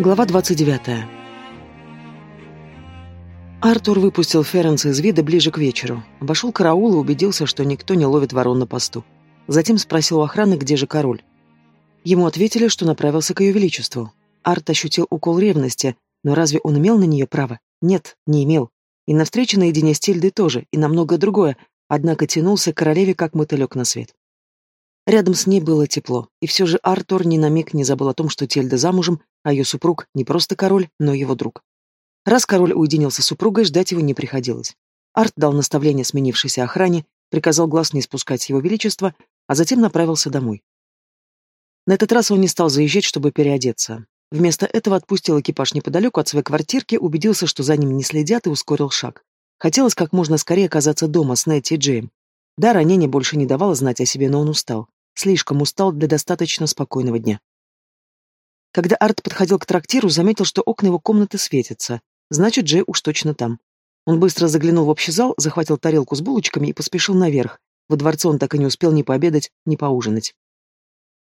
Глава 29. Артур выпустил Ференса из вида ближе к вечеру. Обошел караул и убедился, что никто не ловит ворон на посту. Затем спросил у охраны, где же король. Ему ответили, что направился к ее величеству. Арт ощутил укол ревности, но разве он имел на нее право? Нет, не имел. И на встрече наедине с Тильдой тоже, и на многое другое, однако тянулся к королеве, как мотылек на свет. Рядом с ней было тепло, и все же Артур ни на миг не забыл о том, что Тельда замужем, а ее супруг не просто король, но его друг. Раз король уединился с супругой, ждать его не приходилось. Арт дал наставление сменившейся охране, приказал глаз не спускать его величества, а затем направился домой. На этот раз он не стал заезжать, чтобы переодеться. Вместо этого отпустил экипаж неподалеку от своей квартирки, убедился, что за ним не следят, и ускорил шаг. Хотелось как можно скорее оказаться дома с Нетти и Джейм. Да, ранение больше не давало знать о себе, но он устал. Слишком устал для достаточно спокойного дня. Когда Арт подходил к трактиру, заметил, что окна его комнаты светятся. Значит, Джей уж точно там. Он быстро заглянул в общий зал, захватил тарелку с булочками и поспешил наверх. Во дворце он так и не успел ни пообедать, ни поужинать.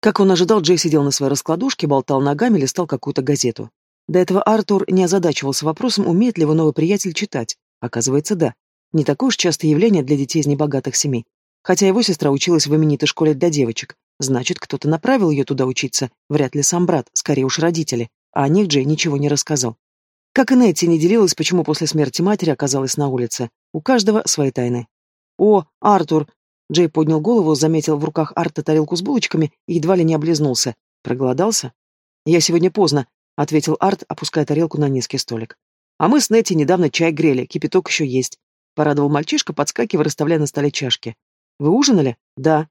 Как он ожидал, Джей сидел на своей раскладушке, болтал ногами, листал какую-то газету. До этого Артур не озадачивался вопросом, умеет ли его новый приятель читать. Оказывается, да. Не такое уж частое явление для детей из небогатых семей. Хотя его сестра училась в именитой школе для девочек. Значит, кто-то направил ее туда учиться, вряд ли сам брат, скорее уж родители. А о них Джей ничего не рассказал. Как и Нетти не делилась, почему после смерти матери оказалась на улице. У каждого свои тайны. «О, Артур!» Джей поднял голову, заметил в руках Арта тарелку с булочками и едва ли не облизнулся. Проголодался? «Я сегодня поздно», — ответил Арт, опуская тарелку на низкий столик. «А мы с Нетти недавно чай грели, кипяток еще есть. Порадовал мальчишка, подскакивая, расставляя на столе чашки. «Вы ужинали?» «Да».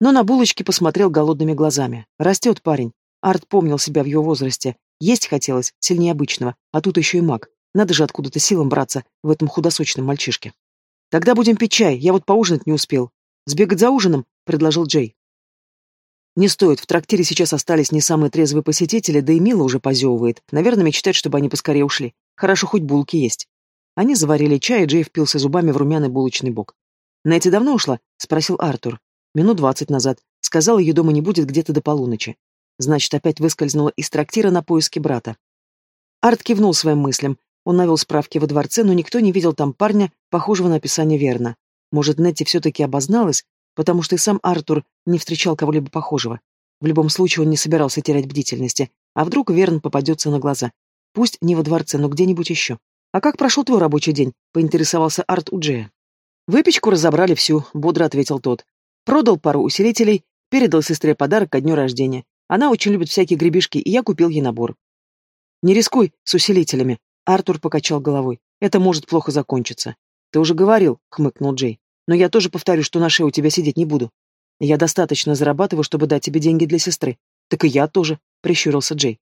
Но на булочки посмотрел голодными глазами. Растет парень. Арт помнил себя в его возрасте. Есть хотелось, сильнее обычного. А тут еще и маг. Надо же откуда-то силам браться в этом худосочном мальчишке. «Тогда будем пить чай, я вот поужинать не успел. Сбегать за ужином?» — предложил Джей. «Не стоит, в трактире сейчас остались не самые трезвые посетители, да и Мила уже позевывает. Наверное, мечтает, чтобы они поскорее ушли. Хорошо, хоть булки есть». Они заварили чай, и Джей впился зубами в румяный булочный бок. «Нэти давно ушла?» — спросил Артур. «Минут двадцать назад. Сказала, ее дома не будет где-то до полуночи. Значит, опять выскользнула из трактира на поиски брата». Арт кивнул своим мыслям. Он навел справки во дворце, но никто не видел там парня, похожего на описание Верна. Может, Нетти все-таки обозналась, потому что и сам Артур не встречал кого-либо похожего. В любом случае он не собирался терять бдительности. А вдруг Верн попадется на глаза? Пусть не во дворце, но где-нибудь еще. «А как прошел твой рабочий день?» — поинтересовался Арт у Джея. «Выпечку разобрали всю», — бодро ответил тот. «Продал пару усилителей, передал сестре подарок ко дню рождения. Она очень любит всякие гребешки, и я купил ей набор». «Не рискуй с усилителями», — Артур покачал головой. «Это может плохо закончиться». «Ты уже говорил», — хмыкнул Джей. «Но я тоже повторю, что на шее у тебя сидеть не буду. Я достаточно зарабатываю, чтобы дать тебе деньги для сестры». «Так и я тоже», — прищурился Джей.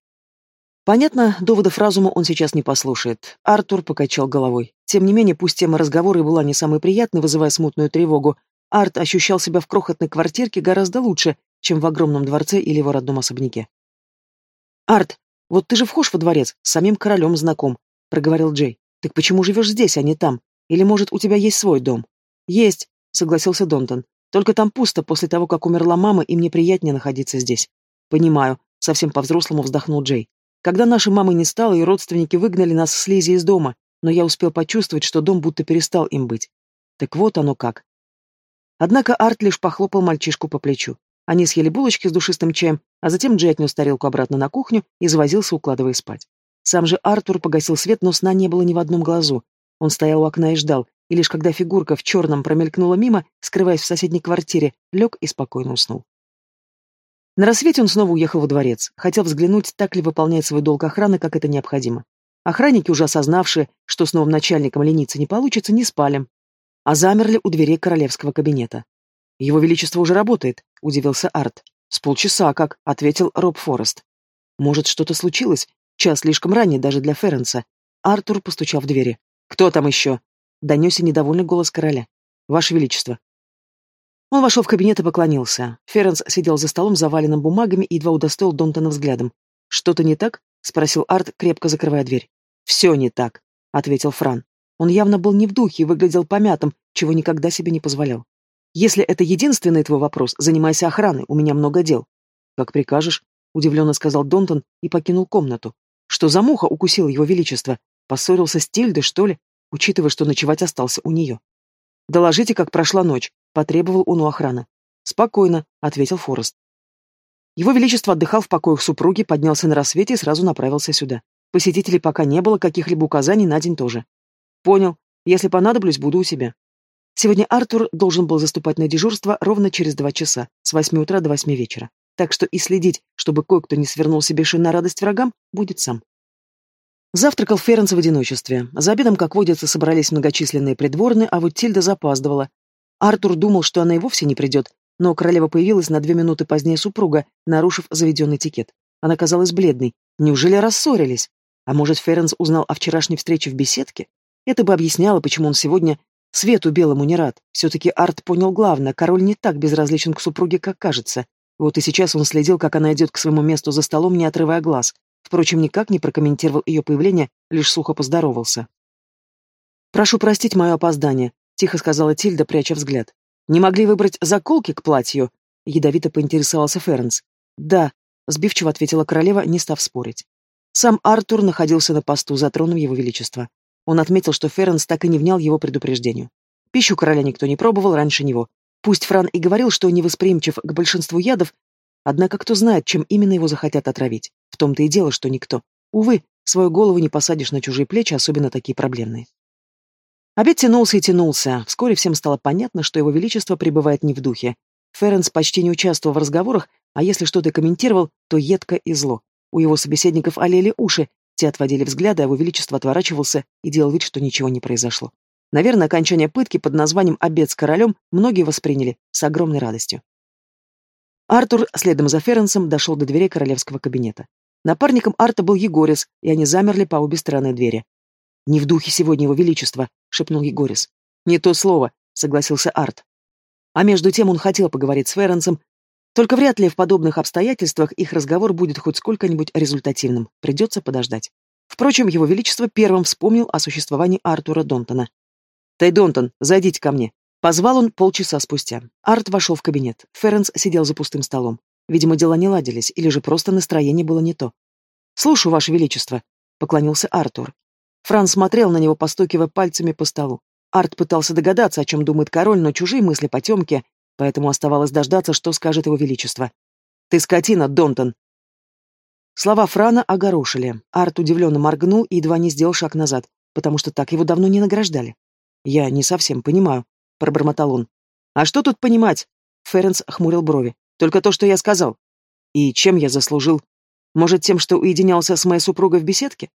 Понятно, доводов разума он сейчас не послушает. Артур покачал головой. Тем не менее, пусть тема разговора и была не самой приятной, вызывая смутную тревогу, Арт ощущал себя в крохотной квартирке гораздо лучше, чем в огромном дворце или его родном особняке. «Арт, вот ты же вхож во дворец, с самим королем знаком», — проговорил Джей. «Так почему живешь здесь, а не там? Или, может, у тебя есть свой дом?» «Есть», — согласился Донтон. «Только там пусто после того, как умерла мама, и мне приятнее находиться здесь». «Понимаю», — совсем по-взрослому вздохнул Джей. Когда нашей мамы не стало, и родственники выгнали нас с Лизи из дома, но я успел почувствовать, что дом будто перестал им быть. Так вот оно как. Однако Арт лишь похлопал мальчишку по плечу. Они съели булочки с душистым чаем, а затем Джей отнес тарелку обратно на кухню и завозился, укладывая спать. Сам же Артур погасил свет, но сна не было ни в одном глазу. Он стоял у окна и ждал, и лишь когда фигурка в черном промелькнула мимо, скрываясь в соседней квартире, лег и спокойно уснул. На рассвете он снова уехал во дворец. Хотел взглянуть, так ли выполняет свой долг охраны, как это необходимо. Охранники, уже осознавшие, что с новым начальником лениться не получится, не спали, а замерли у дверей королевского кабинета. «Его Величество уже работает», — удивился Арт. «С полчаса как», — ответил Роб Форест. «Может, что-то случилось? Час слишком ранний даже для Ференса». Артур постучал в двери. «Кто там еще?» — донесся недовольный голос короля. «Ваше Величество, он вошел в кабинет и поклонился. Ференс сидел за столом, заваленным бумагами, и едва удостоил Донтона взглядом. «Что-то не так?» — спросил Арт, крепко закрывая дверь. «Все не так», — ответил Фран. Он явно был не в духе и выглядел помятым, чего никогда себе не позволял. «Если это единственный твой вопрос, занимайся охраной, у меня много дел». «Как прикажешь». удивленно сказал Донтон и покинул комнату. Что за муха укусила его величество? Поссорился с Тильдой, что ли, учитывая, что ночевать остался у нее? «Доложите, как прошла ночь», — потребовал он у охраны. «Спокойно», — ответил Форест. Его Величество отдыхал в покоях супруги, поднялся на рассвете и сразу направился сюда. Посетителей пока не было, каких-либо указаний на день тоже. Понял. Если понадоблюсь, буду у себя. Сегодня Артур должен был заступать на дежурство ровно через два часа, с восьми утра до восьми вечера. Так что и следить, чтобы кое-кто не свернул себе шин на радость врагам, будет сам. Завтракал Ференс в одиночестве. За обедом, как водится, собрались многочисленные придворные, а вот Тильда запаздывала. Артур думал, что она и вовсе не придет, но королева появилась на две минуты позднее супруга, нарушив заведенный этикет. Она казалась бледной. Неужели рассорились? А может, Ференс узнал о вчерашней встрече в беседке? Это бы объясняло, почему он сегодня свету белому не рад. Все-таки Арт понял главное, король не так безразличен к супруге, как кажется. Вот и сейчас он следил, как она идет к своему месту за столом, не отрывая глаз. Впрочем, никак не прокомментировал ее появление, лишь сухо поздоровался. «Прошу простить мое опоздание», — тихо сказала Тильда, пряча взгляд. «Не могли выбрать заколки к платью?» — ядовито поинтересовался Ференс. «Да», — сбивчиво ответила королева, не став спорить. Сам Артур находился на посту, затронув его величество. Он отметил, что Ференс так и не внял его предупреждению. Пищу короля никто не пробовал раньше него. Пусть Фран и говорил, что невосприимчив к большинству ядов, однако кто знает, чем именно его захотят отравить. В том-то и дело, что никто. Увы, свою голову не посадишь на чужие плечи, особенно такие проблемные. Обед тянулся и тянулся. Вскоре всем стало понятно, что его величество пребывает не в духе. Ференс почти не участвовал в разговорах, а если что-то комментировал, то едко и зло. У его собеседников олели уши, те отводили взгляды, а его величество отворачивался и делал вид, что ничего не произошло. Наверное, окончание пытки под названием «Обед с королем» многие восприняли с огромной радостью. Артур, следом за Ференсом, дошел до дверей королевского кабинета. Напарником Арта был Егорис, и они замерли по обе стороны двери. «Не в духе сегодня его величества», — шепнул Егорис. «Не то слово», — согласился Арт. А между тем он хотел поговорить с Ференсом, только вряд ли в подобных обстоятельствах их разговор будет хоть сколько-нибудь результативным. Придется подождать. Впрочем, его величество первым вспомнил о существовании Артура Донтона. «Тай Донтон, зайдите ко мне». Позвал он полчаса спустя. Арт вошел в кабинет. Ференс сидел за пустым столом. Видимо, дела не ладились, или же просто настроение было не то. «Слушаю, Ваше Величество», — поклонился Артур. Франц смотрел на него, постукивая пальцами по столу. Арт пытался догадаться, о чем думает король, но чужие мысли потемки поэтому оставалось дождаться, что скажет его величество. «Ты скотина, Донтон!» Слова Франа огорошили. Арт удивленно моргнул и едва не сделал шаг назад, потому что так его давно не награждали. «Я не совсем понимаю», — пробормотал он. «А что тут понимать?» — Ференс хмурил брови. «Только то, что я сказал. И чем я заслужил? Может, тем, что уединялся с моей супругой в беседке?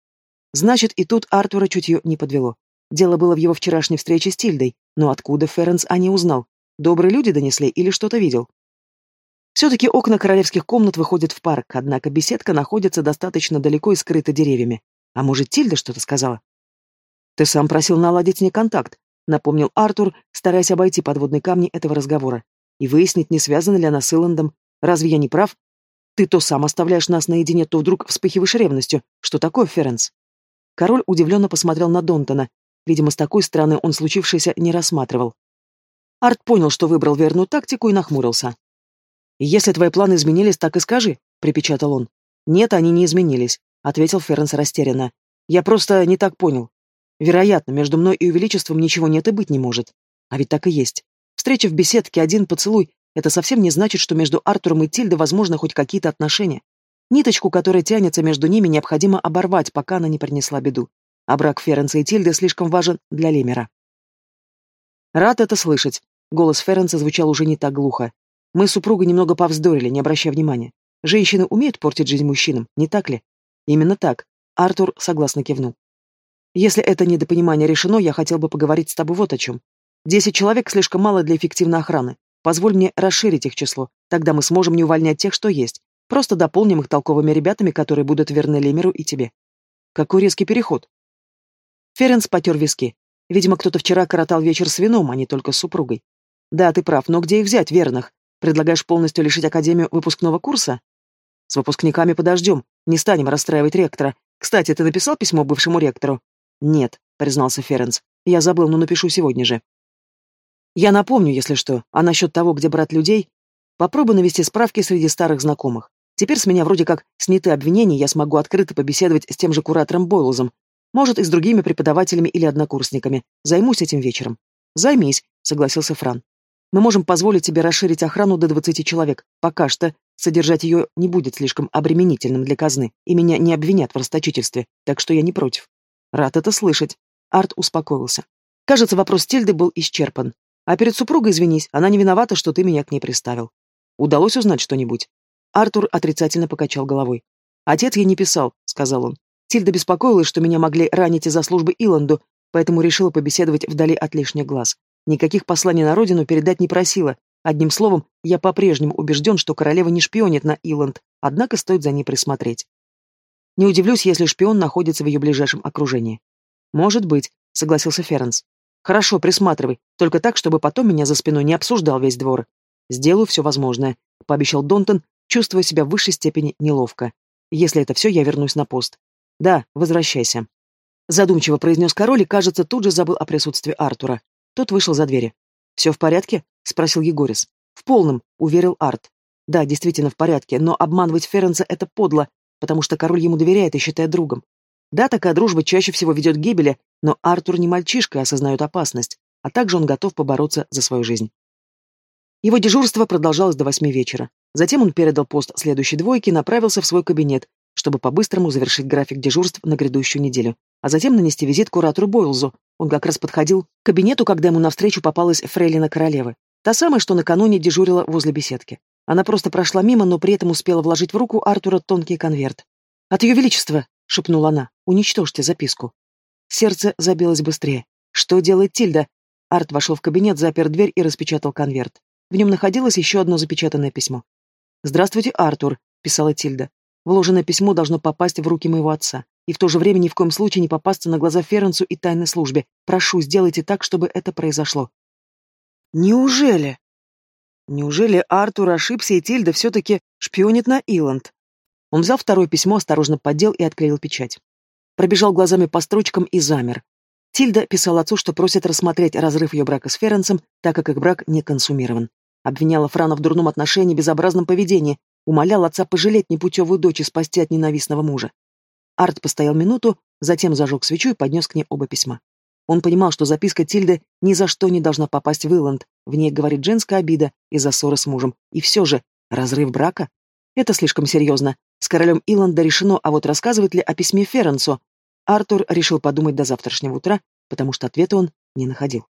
Значит, и тут Артура чутье не подвело. Дело было в его вчерашней встрече с Тильдой, но откуда Ференс о ней узнал? Добрые люди донесли или что-то видел? Все-таки окна королевских комнат выходят в парк, однако беседка находится достаточно далеко и скрыта деревьями. А может, Тильда что-то сказала? «Ты сам просил наладить мне контакт», — напомнил Артур, стараясь обойти подводные камни этого разговора. «И выяснить, не связана ли она с Иландом. Разве я не прав? Ты то сам оставляешь нас наедине, то вдруг вспыхиваешь ревностью. Что такое, Ференс?» Король удивленно посмотрел на Донтона. Видимо, с такой стороны он случившееся не рассматривал. Арт понял, что выбрал верную тактику и нахмурился. «Если твои планы изменились, так и скажи», — припечатал он. «Нет, они не изменились», — ответил Ференс растерянно. «Я просто не так понял. Вероятно, между мной и увеличеством ничего нет и быть не может. А ведь так и есть. Встреча в беседке, один поцелуй — это совсем не значит, что между Артуром и Тильдой возможно хоть какие-то отношения. Ниточку, которая тянется между ними, необходимо оборвать, пока она не принесла беду. А брак Ференса и Тильды слишком важен для Лемера. «Рад это слышать», Голос Ференса звучал уже не так глухо. Мы с супругой немного повздорили, не обращая внимания. Женщины умеют портить жизнь мужчинам, не так ли? Именно так. Артур согласно кивнул. Если это недопонимание решено, я хотел бы поговорить с тобой вот о чем. Десять человек слишком мало для эффективной охраны. Позволь мне расширить их число. Тогда мы сможем не увольнять тех, что есть. Просто дополним их толковыми ребятами, которые будут верны Лемеру и тебе. Какой резкий переход. Ференс потер виски. Видимо, кто-то вчера коротал вечер с вином, а не только с супругой. Да, ты прав, но где их взять, верных? Предлагаешь полностью лишить Академию выпускного курса? С выпускниками подождем, не станем расстраивать ректора. Кстати, ты написал письмо бывшему ректору? Нет, признался Ференс. Я забыл, но напишу сегодня же. Я напомню, если что, а насчет того, где брать людей, попробуй навести справки среди старых знакомых. Теперь с меня вроде как сняты обвинения, я смогу открыто побеседовать с тем же куратором Бойлзом. Может, и с другими преподавателями или однокурсниками. Займусь этим вечером. Займись, согласился Фран. Мы можем позволить тебе расширить охрану до двадцати человек. Пока что содержать ее не будет слишком обременительным для казны, и меня не обвинят в расточительстве, так что я не против. Рад это слышать. Арт успокоился. Кажется, вопрос Тильды был исчерпан. А перед супругой извинись, она не виновата, что ты меня к ней приставил. Удалось узнать что-нибудь? Артур отрицательно покачал головой. «Отец ей не писал», — сказал он. Тильда беспокоилась, что меня могли ранить из-за службы Иланду, поэтому решила побеседовать вдали от лишних глаз. Никаких посланий на родину передать не просила. Одним словом, я по-прежнему убежден, что королева не шпионит на Иланд, однако стоит за ней присмотреть. Не удивлюсь, если шпион находится в ее ближайшем окружении. «Может быть», — согласился Ференс. «Хорошо, присматривай, только так, чтобы потом меня за спиной не обсуждал весь двор. Сделаю все возможное», — пообещал Донтон, чувствуя себя в высшей степени неловко. Если это все, я вернусь на пост. Да, возвращайся. Задумчиво произнес король и, кажется, тут же забыл о присутствии Артура. Тот вышел за двери. «Все в порядке?» — спросил Егорис. «В полном», — уверил Арт. «Да, действительно в порядке, но обманывать Ференца — это подло, потому что король ему доверяет и считает другом. Да, такая дружба чаще всего ведет к гибели, но Артур не мальчишка и осознает опасность, а также он готов побороться за свою жизнь. Его дежурство продолжалось до восьми вечера. Затем он передал пост следующей двойке и направился в свой кабинет, чтобы по-быстрому завершить график дежурств на грядущую неделю, а затем нанести визит куратору Бойлзу. Он как раз подходил к кабинету, когда ему навстречу попалась фрейлина королевы. Та самая, что накануне дежурила возле беседки. Она просто прошла мимо, но при этом успела вложить в руку Артура тонкий конверт. «От ее величества!» — шепнула она. «Уничтожьте записку». Сердце забилось быстрее. «Что делает Тильда?» Арт вошел в кабинет, запер дверь и распечатал конверт. В нем находилось еще одно запечатанное письмо. «Здравствуйте, Артур», — писала Тильда. «Вложенное письмо должно попасть в руки моего отца, и в то же время ни в коем случае не попасться на глаза Ференцу и тайной службе. Прошу, сделайте так, чтобы это произошло». «Неужели?» Неужели Артур ошибся, и Тильда все-таки шпионит на Иланд? Он взял второе письмо, осторожно поддел и отклеил печать. Пробежал глазами по строчкам и замер. Тильда писала отцу, что просит рассмотреть разрыв ее брака с Ференцем, так как их брак не консумирован. Обвиняла Франа в дурном отношении, безобразном поведении, умолял отца пожалеть непутевую дочь и спасти от ненавистного мужа. Арт постоял минуту, затем зажег свечу и поднес к ней оба письма. Он понимал, что записка Тильды ни за что не должна попасть в Иланд, в ней говорит женская обида из-за ссоры с мужем. И все же, разрыв брака? Это слишком серьезно. С королем Иланда решено, а вот рассказывать ли о письме Ференцу? Артур решил подумать до завтрашнего утра, потому что ответа он не находил.